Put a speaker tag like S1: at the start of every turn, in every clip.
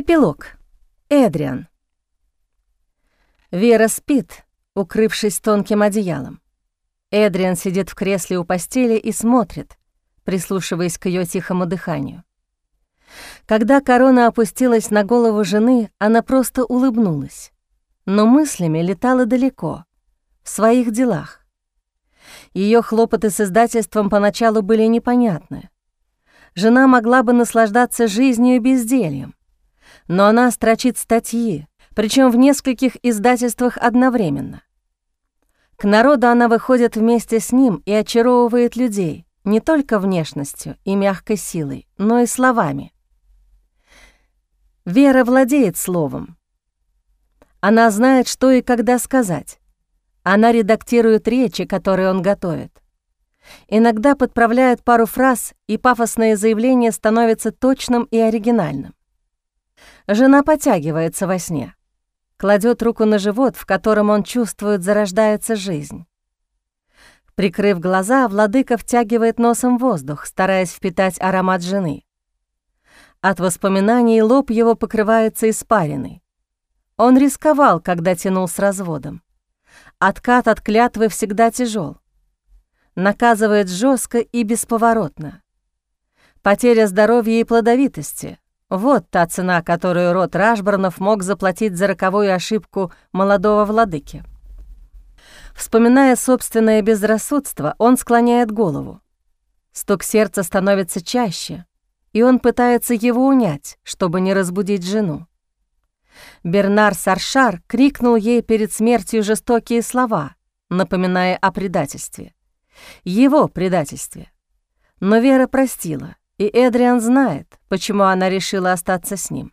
S1: Эпилог. Эдриан. Вера спит, укрывшись тонким одеялом. Эдриан сидит в кресле у постели и смотрит, прислушиваясь к ее тихому дыханию. Когда корона опустилась на голову жены, она просто улыбнулась, но мыслями летала далеко, в своих делах. Ее хлопоты с издательством поначалу были непонятны. Жена могла бы наслаждаться жизнью и бездельем, но она строчит статьи, причем в нескольких издательствах одновременно. К народу она выходит вместе с ним и очаровывает людей не только внешностью и мягкой силой, но и словами. Вера владеет словом. Она знает, что и когда сказать. Она редактирует речи, которые он готовит. Иногда подправляет пару фраз, и пафосное заявление становится точным и оригинальным. Жена потягивается во сне, кладет руку на живот, в котором он чувствует, зарождается жизнь. Прикрыв глаза, владыка втягивает носом воздух, стараясь впитать аромат жены. От воспоминаний лоб его покрывается испариной. Он рисковал, когда тянул с разводом. Откат от клятвы всегда тяжел. Наказывает жестко и бесповоротно. Потеря здоровья и плодовитости — вот та цена, которую род Рашборнов мог заплатить за роковую ошибку молодого владыки. Вспоминая собственное безрассудство, он склоняет голову. Стук сердца становится чаще, и он пытается его унять, чтобы не разбудить жену. Бернар Саршар крикнул ей перед смертью жестокие слова, напоминая о предательстве. Его предательстве. Но Вера простила, и Эдриан знает, почему она решила остаться с ним.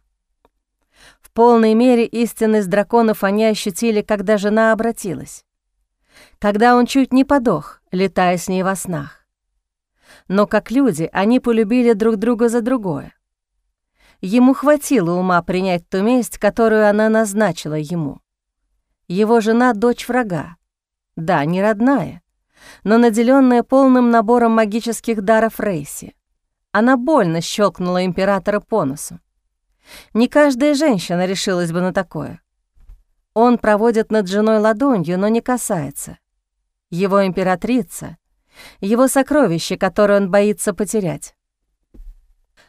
S1: В полной мере истинность драконов они ощутили, когда жена обратилась. Когда он чуть не подох, летая с ней во снах. Но как люди они полюбили друг друга за другое. Ему хватило ума принять ту месть, которую она назначила ему. Его жена — дочь врага. Да, не родная, но наделенная полным набором магических даров Рейси. Она больно щелкнула императора по носу. Не каждая женщина решилась бы на такое. Он проводит над женой ладонью, но не касается. Его императрица, его сокровище, которое он боится потерять.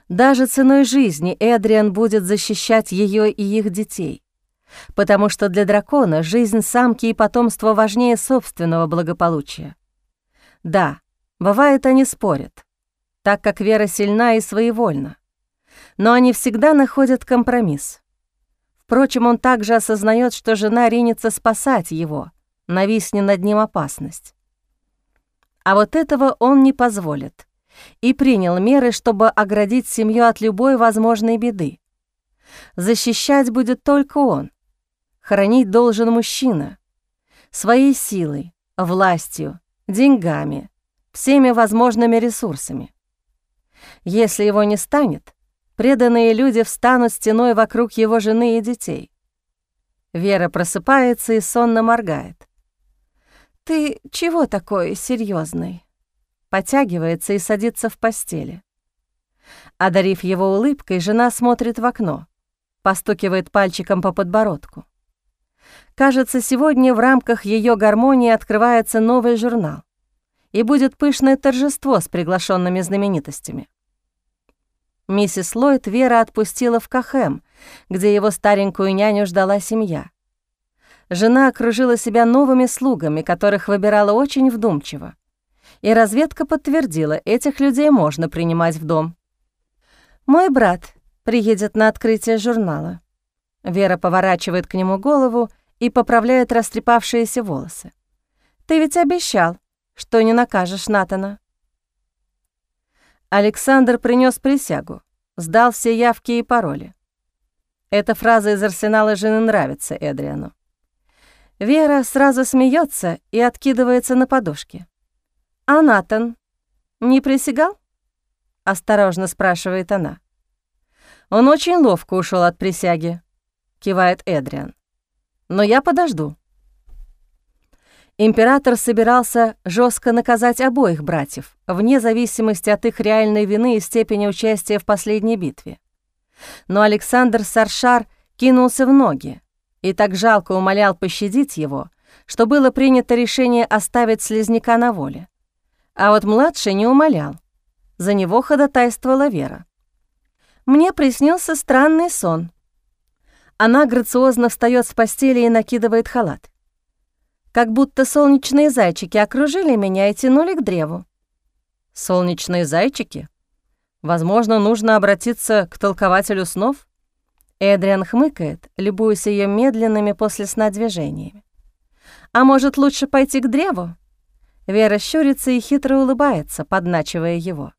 S1: Даже ценой жизни Эдриан будет защищать ее и их детей, потому что для дракона жизнь самки и потомство важнее собственного благополучия. Да, бывает, они спорят так как Вера сильна и своевольна. Но они всегда находят компромисс. Впрочем, он также осознает, что жена ринется спасать его, нависни над ним опасность. А вот этого он не позволит и принял меры, чтобы оградить семью от любой возможной беды. Защищать будет только он. Хранить должен мужчина. Своей силой, властью, деньгами, всеми возможными ресурсами. Если его не станет, преданные люди встанут стеной вокруг его жены и детей. Вера просыпается и сонно моргает. «Ты чего такой серьезный? Потягивается и садится в постели. Одарив его улыбкой, жена смотрит в окно, постукивает пальчиком по подбородку. Кажется, сегодня в рамках ее гармонии открывается новый журнал, и будет пышное торжество с приглашенными знаменитостями. Миссис Ллойд Вера отпустила в Кахэм, где его старенькую няню ждала семья. Жена окружила себя новыми слугами, которых выбирала очень вдумчиво. И разведка подтвердила, этих людей можно принимать в дом. «Мой брат приедет на открытие журнала». Вера поворачивает к нему голову и поправляет растрепавшиеся волосы. «Ты ведь обещал, что не накажешь Натана». Александр принес присягу, сдал все явки и пароли. Эта фраза из арсенала жены нравится Эдриану. Вера сразу смеется и откидывается на подушке. «А Натан не присягал?» — осторожно спрашивает она. «Он очень ловко ушел от присяги», — кивает Эдриан. «Но я подожду». Император собирался жестко наказать обоих братьев, вне зависимости от их реальной вины и степени участия в последней битве. Но Александр Саршар кинулся в ноги и так жалко умолял пощадить его, что было принято решение оставить слезняка на воле. А вот младший не умолял. За него ходатайствовала Вера. Мне приснился странный сон. Она грациозно встает с постели и накидывает халат. Как будто солнечные зайчики окружили меня и тянули к древу. Солнечные зайчики? Возможно, нужно обратиться к толкователю снов? Эдриан хмыкает, любуясь ее медленными после сна движениями. А может, лучше пойти к древу? Вера щурится и хитро улыбается, подначивая его.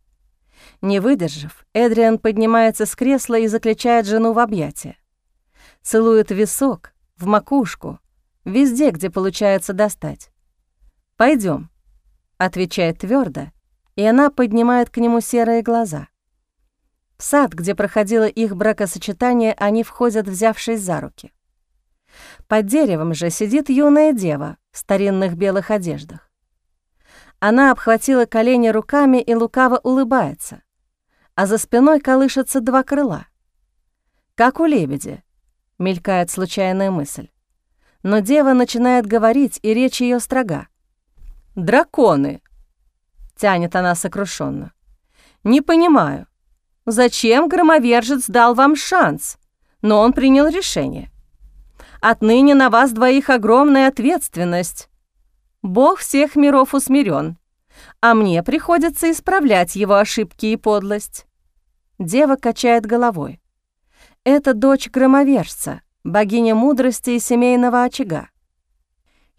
S1: Не выдержав, Эдриан поднимается с кресла и заключает жену в объятия. Целует висок, в макушку, везде, где получается достать. Пойдем, отвечает твердо, и она поднимает к нему серые глаза. В сад, где проходило их бракосочетание, они входят, взявшись за руки. Под деревом же сидит юная дева в старинных белых одеждах. Она обхватила колени руками и лукаво улыбается, а за спиной колышется два крыла. Как у лебеди, мелькает случайная мысль. Но дева начинает говорить, и речь ее строга. «Драконы!» — тянет она сокрушенно. «Не понимаю, Зачем громовержец дал вам шанс? Но он принял решение. Отныне на вас двоих огромная ответственность. Бог всех миров усмирен, а мне приходится исправлять его ошибки и подлость. Дева качает головой. Это дочь громовержца, богиня мудрости и семейного очага.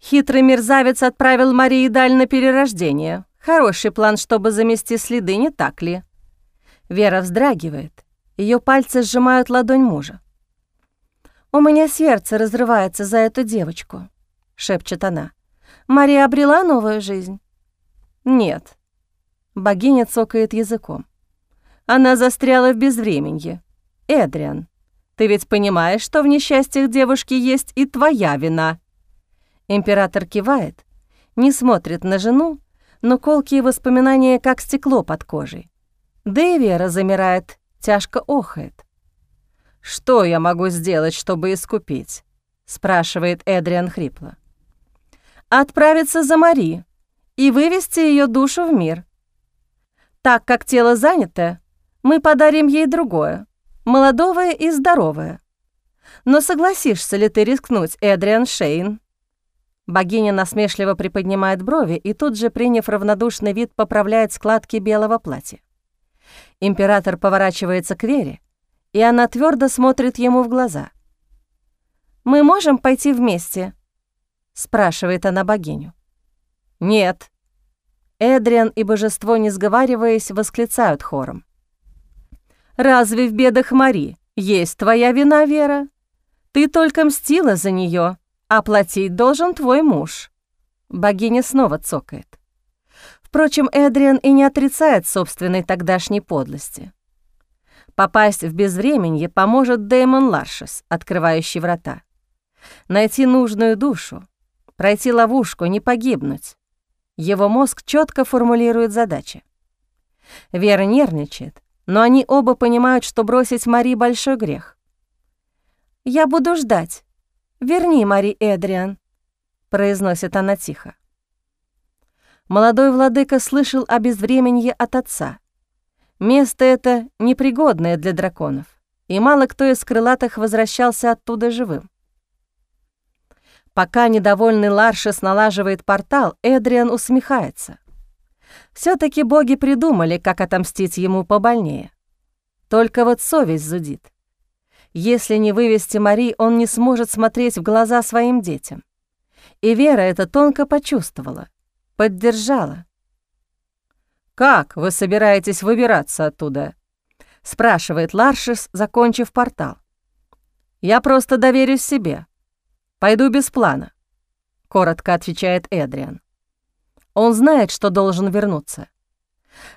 S1: Хитрый мерзавец отправил Марии Даль на перерождение. Хороший план, чтобы замести следы, не так ли? Вера вздрагивает. Ее пальцы сжимают ладонь мужа. «У меня сердце разрывается за эту девочку», — шепчет она. «Мария обрела новую жизнь?» «Нет». Богиня цокает языком. Она застряла в безвременье. «Эдриан, ты ведь понимаешь, что в несчастьях девушки есть и твоя вина?» Император кивает, не смотрит на жену, но колкие воспоминания как стекло под кожей. Да и Вера замирает, тяжко охает. «Что я могу сделать, чтобы искупить?» — спрашивает Эдриан хрипло. «Отправиться за Мари и вывести ее душу в мир. Так как тело занято, мы подарим ей другое, молодое и здоровое. Но согласишься ли ты рискнуть, Эдриан Шейн?» Богиня насмешливо приподнимает брови и тут же, приняв равнодушный вид, поправляет складки белого платья. Император поворачивается к Вере, и она твердо смотрит ему в глаза. «Мы можем пойти вместе?» — спрашивает она богиню. «Нет». Эдриан и божество, не сговариваясь, восклицают хором. «Разве в бедах Мари есть твоя вина, Вера? Ты только мстила за нее, а платить должен твой муж». Богиня снова цокает. Впрочем, Эдриан и не отрицает собственной тогдашней подлости. Попасть в безвременье поможет Дэймон Ларшес, открывающий врата. Найти нужную душу, пройти ловушку, не погибнуть. Его мозг четко формулирует задачи. Вера нервничает, но они оба понимают, что бросить Мари — большой грех. «Я буду ждать. Верни Мари Эдриан», — произносит она тихо. Молодой владыка слышал о безвременье от отца. Место это непригодное для драконов, и мало кто из крылатых возвращался оттуда живым. Пока недовольный Ларшес налаживает портал, Эдриан усмехается. Все таки боги придумали, как отомстить ему побольнее. Только вот совесть зудит. Если не вывести Мари, он не сможет смотреть в глаза своим детям. И Вера это тонко почувствовала — Поддержала. «Как вы собираетесь выбираться оттуда?» — спрашивает Ларшис, закончив портал. «Я просто доверюсь себе. Пойду без плана», — коротко отвечает Эдриан. Он знает, что должен вернуться.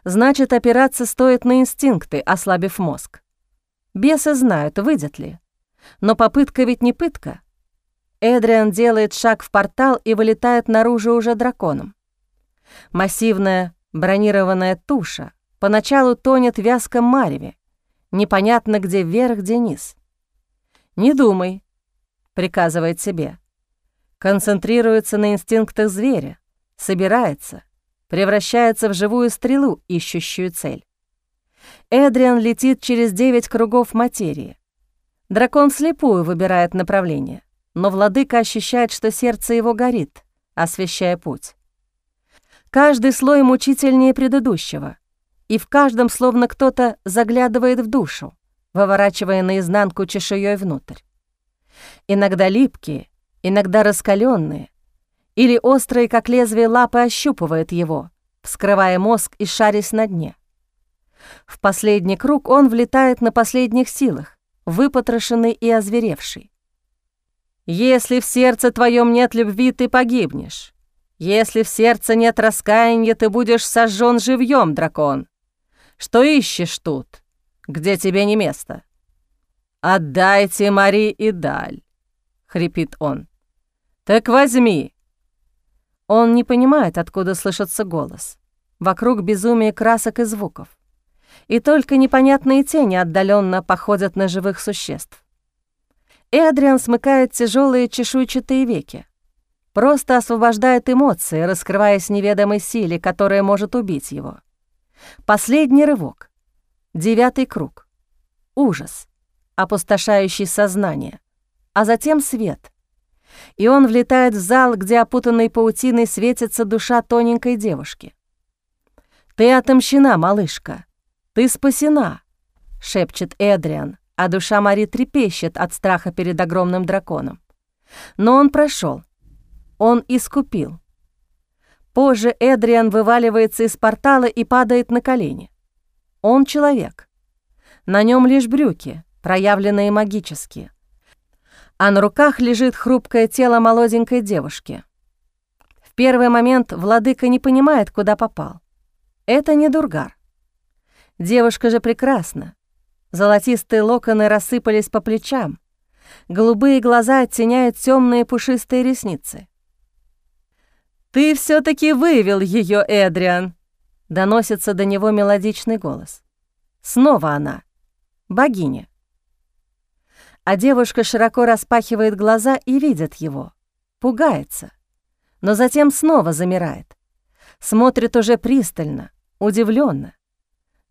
S1: Значит, опираться стоит на инстинкты, ослабив мозг. Бесы знают, выйдет ли. Но попытка ведь не пытка. Эдриан делает шаг в портал и вылетает наружу уже драконом. Массивная бронированная туша поначалу тонет в вязком мареве, Непонятно, где вверх, где низ. «Не думай», — приказывает себе. Концентрируется на инстинктах зверя, собирается, превращается в живую стрелу, ищущую цель. Эдриан летит через девять кругов материи. Дракон слепую выбирает направление, но владыка ощущает, что сердце его горит, освещая путь. Каждый слой мучительнее предыдущего, и в каждом словно кто-то заглядывает в душу, выворачивая наизнанку чешуей внутрь. Иногда липкие, иногда раскаленные, или острые, как лезвие лапы, ощупывают его, вскрывая мозг и шарясь на дне. В последний круг он влетает на последних силах, выпотрошенный и озверевший. «Если в сердце твоем нет любви, ты погибнешь. Если в сердце нет раскаяния, ты будешь сожжен живьем, дракон. Что ищешь тут, где тебе не место?» «Отдайте Мари и Даль», — хрипит он. «Так возьми». Он не понимает, откуда слышится голос. Вокруг безумие красок и звуков. И только непонятные тени отдаленно походят на живых существ. Эдриан смыкает тяжелые чешуйчатые веки. Просто освобождает эмоции, раскрываясь неведомой силе, которая может убить его. Последний рывок. Девятый круг. Ужас, опустошающий сознание. А затем свет. И он влетает в зал, где опутанной паутиной светится душа тоненькой девушки. «Ты отомщена, малышка. Ты спасена», — шепчет Эдриан, а душа Мари трепещет от страха перед огромным драконом. Но он прошел. Он искупил. Позже Эдриан вываливается из портала и падает на колени. Он человек. На нем лишь брюки, проявленные магически. А на руках лежит хрупкое тело молоденькой девушки. В первый момент владыка не понимает, куда попал. Это не Дургар. Девушка же прекрасна. Золотистые локоны рассыпались по плечам. Голубые глаза оттеняют темные пушистые ресницы. «Ты все таки вывел ее, Эдриан!» — доносится до него мелодичный голос. Снова она, богиня. А девушка широко распахивает глаза и видит его, пугается, но затем снова замирает, смотрит уже пристально, удивленно.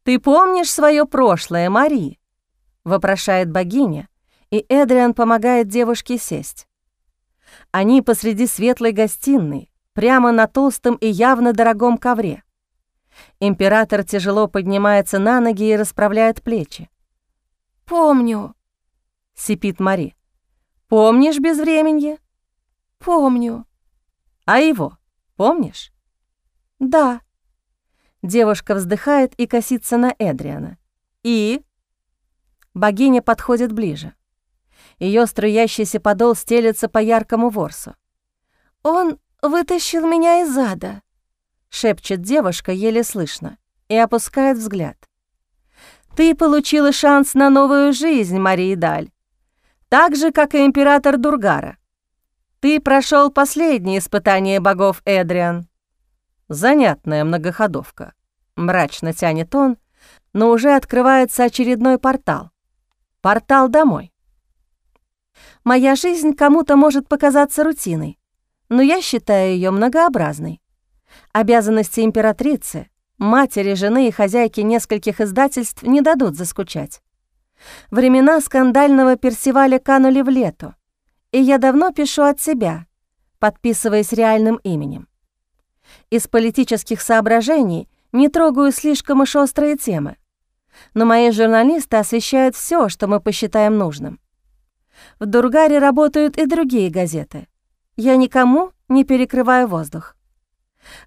S1: «Ты помнишь свое прошлое, Мари?» — вопрошает богиня, и Эдриан помогает девушке сесть. Они посреди светлой гостиной, прямо на толстом и явно дорогом ковре. Император тяжело поднимается на ноги и расправляет плечи.
S2: «Помню», — сипит Мари.
S1: «Помнишь безвременье?»
S2: «Помню».
S1: «А его помнишь?»
S2: «Да».
S1: Девушка вздыхает и косится на Эдриана. «И?» Богиня подходит ближе. Ее струящийся подол стелется по яркому ворсу.
S2: «Он вытащил меня из ада», —
S1: шепчет девушка еле слышно и опускает взгляд. «Ты получила шанс на новую жизнь, Мария Даль, так же, как и император Дургара. Ты прошел последнее испытание богов Эдриан». Занятная многоходовка. Мрачно тянет он, но уже открывается очередной портал. Портал домой. Моя жизнь кому-то может показаться рутиной, но я считаю ее многообразной. Обязанности императрицы, матери, жены и хозяйки нескольких издательств не дадут заскучать. Времена скандального Персиваля канули в лету, и я давно пишу от себя, подписываясь реальным именем. Из политических соображений не трогаю слишком уж острые темы, но мои журналисты освещают все, что мы посчитаем нужным. В Дургаре работают и другие газеты. Я никому не перекрываю воздух.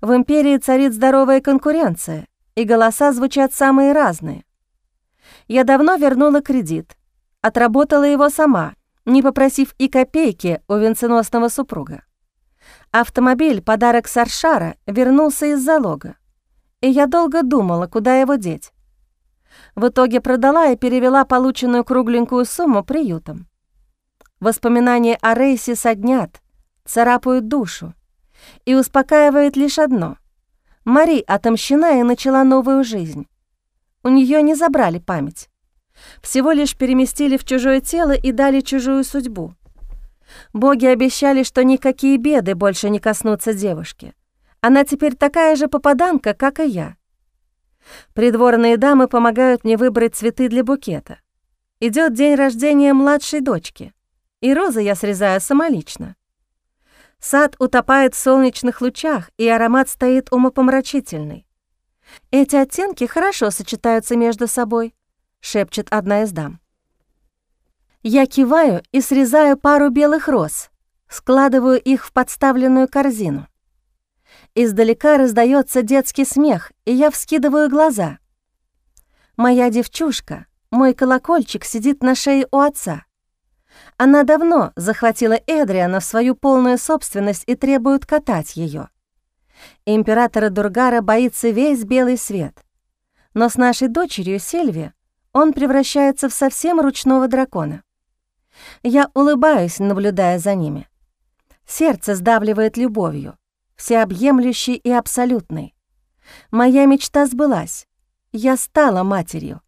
S1: В империи царит здоровая конкуренция, и голоса звучат самые разные. Я давно вернула кредит, отработала его сама, не попросив и копейки у венценосного супруга. Автомобиль, подарок Саршара, вернулся из залога, и я долго думала, куда его деть. В итоге продала и перевела полученную кругленькую сумму приютом. Воспоминания о Рейсе соднят, царапают душу. И успокаивает лишь одно. Мари отомщена и начала новую жизнь. У нее не забрали память. Всего лишь переместили в чужое тело и дали чужую судьбу. Боги обещали, что никакие беды больше не коснутся девушки. Она теперь такая же попаданка, как и я. Придворные дамы помогают мне выбрать цветы для букета. Идет день рождения младшей дочки, и розы я срезаю самолично. Сад утопает в солнечных лучах, и аромат стоит умопомрачительный. Эти оттенки хорошо сочетаются между собой, шепчет одна из дам. Я киваю и срезаю пару белых роз, складываю их в подставленную корзину. Издалека раздается детский смех, и я вскидываю глаза. Моя девчушка, мой колокольчик, сидит на шее у отца. Она давно захватила Эдриана в свою полную собственность и требует катать ее. Императора Дургара боится весь белый свет. Но с нашей дочерью Сильви он превращается в совсем ручного дракона. Я улыбаюсь, наблюдая за ними. Сердце сдавливает любовью, всеобъемлющей и абсолютной. Моя мечта сбылась. Я стала матерью.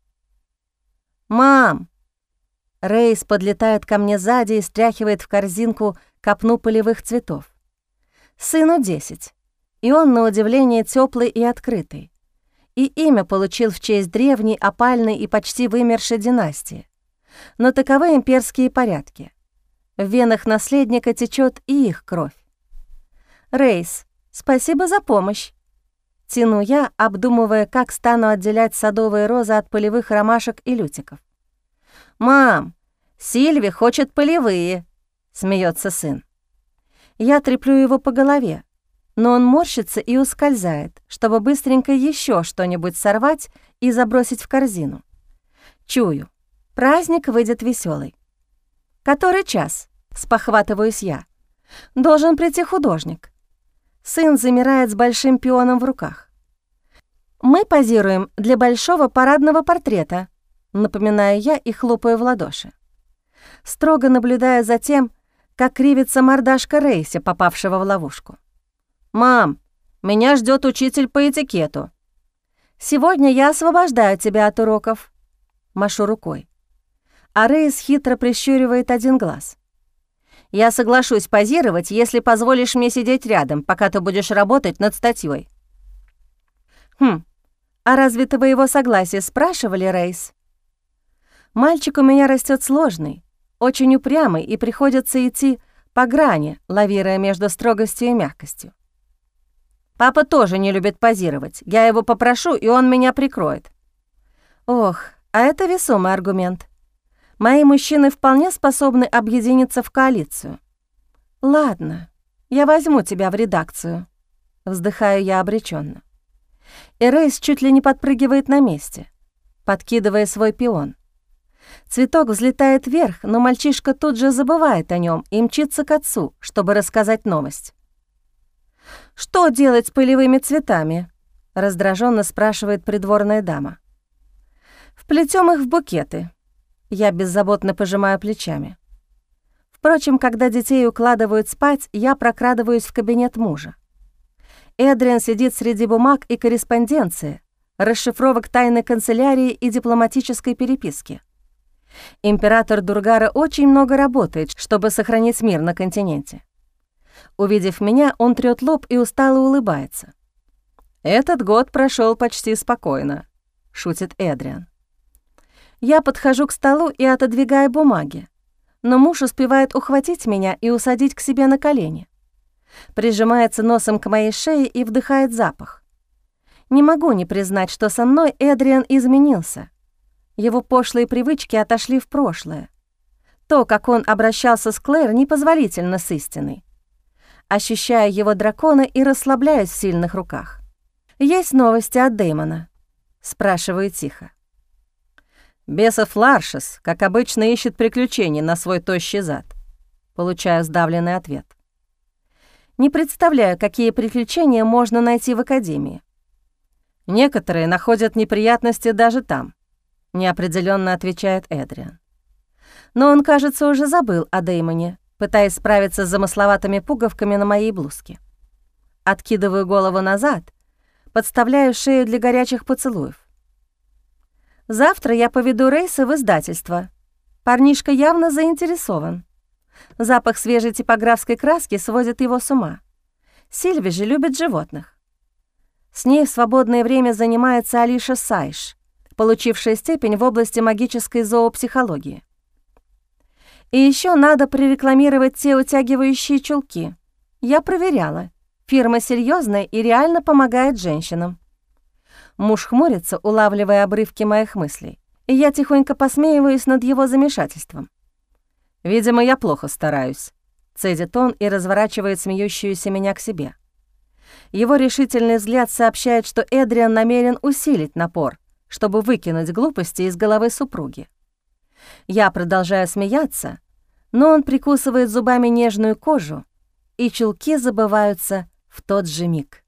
S1: «Мам!» Рейс подлетает ко мне сзади и стряхивает в корзинку копну полевых цветов. Сыну десять, и он, на удивление, теплый и открытый. И имя получил в честь древней, опальной и почти вымершей династии. Но таковы имперские порядки. В венах наследника течет и их кровь. «Рейс, спасибо за помощь!» Тяну я, обдумывая, как стану отделять садовые розы от полевых ромашек и лютиков. «Мам, Сильви хочет полевые!» — смеется сын. Я треплю его по голове, но он морщится и ускользает, чтобы быстренько еще что-нибудь сорвать и забросить в корзину. Чую, Праздник выйдет веселый. «Который час?» — спохватываюсь я. «Должен прийти художник». Сын замирает с большим пионом в руках. «Мы позируем для большого парадного портрета», — напоминаю я и хлопаю в ладоши. Строго наблюдая за тем, как кривится мордашка Рейси, попавшего в ловушку. «Мам, меня ждет учитель по этикету». «Сегодня я освобождаю тебя от уроков», — машу рукой а Рейс хитро прищуривает один глаз. «Я соглашусь позировать, если позволишь мне сидеть рядом, пока ты будешь работать над статьей. «Хм, а разве ты его согласия спрашивали, Рейс?» «Мальчик у меня растет сложный, очень упрямый, и приходится идти по грани, лавируя между строгостью и мягкостью. Папа тоже не любит позировать. Я его попрошу, и он меня прикроет. Ох, а это весомый аргумент. Мои мужчины вполне способны объединиться в коалицию. Ладно, я возьму тебя в редакцию. Вздыхаю я обреченно. И Рейс чуть ли не подпрыгивает на месте, подкидывая свой пион. Цветок взлетает вверх, но мальчишка тут же забывает о нем и мчится к отцу, чтобы рассказать новость. «Что делать с полевыми цветами?» — раздраженно спрашивает придворная дама. «Вплетем их в букеты», я беззаботно пожимаю плечами. Впрочем, когда детей укладывают спать, я прокрадываюсь в кабинет мужа. Эдриан сидит среди бумаг и корреспонденции, расшифровок тайной канцелярии и дипломатической переписки. Император Дургара очень много работает, чтобы сохранить мир на континенте. Увидев меня, он трёт лоб и устало улыбается. «Этот год прошел почти спокойно», — шутит Эдриан. Я подхожу к столу и отодвигаю бумаги, но муж успевает ухватить меня и усадить к себе на колени. Прижимается носом к моей шее и вдыхает запах. Не могу не признать, что со мной Эдриан изменился. Его пошлые привычки отошли в прошлое. То, как он обращался с Клэр, непозволительно с истиной. Ощущаю его дракона и расслабляюсь в сильных руках. «Есть новости от Дэймона?» — спрашиваю тихо. Бесов Ларшес, как обычно, ищет приключений на свой тощий зад. Получаю сдавленный ответ. Не представляю, какие приключения можно найти в Академии. Некоторые находят неприятности даже там, неопределенно отвечает Эдриан. Но он, кажется, уже забыл о Деймоне, пытаясь справиться с замысловатыми пуговками на моей блузке. Откидываю голову назад, подставляю шею для горячих поцелуев. Завтра я поведу Рейса в издательство. Парнишка явно заинтересован. Запах свежей типографской краски сводит его с ума. Сильви же любит животных. С ней в свободное время занимается Алиша Сайш, получившая степень в области магической зоопсихологии. И еще надо прорекламировать те утягивающие чулки. Я проверяла. Фирма серьезная и реально помогает женщинам. Муж хмурится, улавливая обрывки моих мыслей, и я тихонько посмеиваюсь над его замешательством. «Видимо, я плохо стараюсь», — цедит он и разворачивает смеющуюся меня к себе. Его решительный взгляд сообщает, что Эдриан намерен усилить напор, чтобы выкинуть глупости из головы супруги. Я продолжаю смеяться, но он прикусывает зубами нежную кожу, и чулки забываются в тот же миг.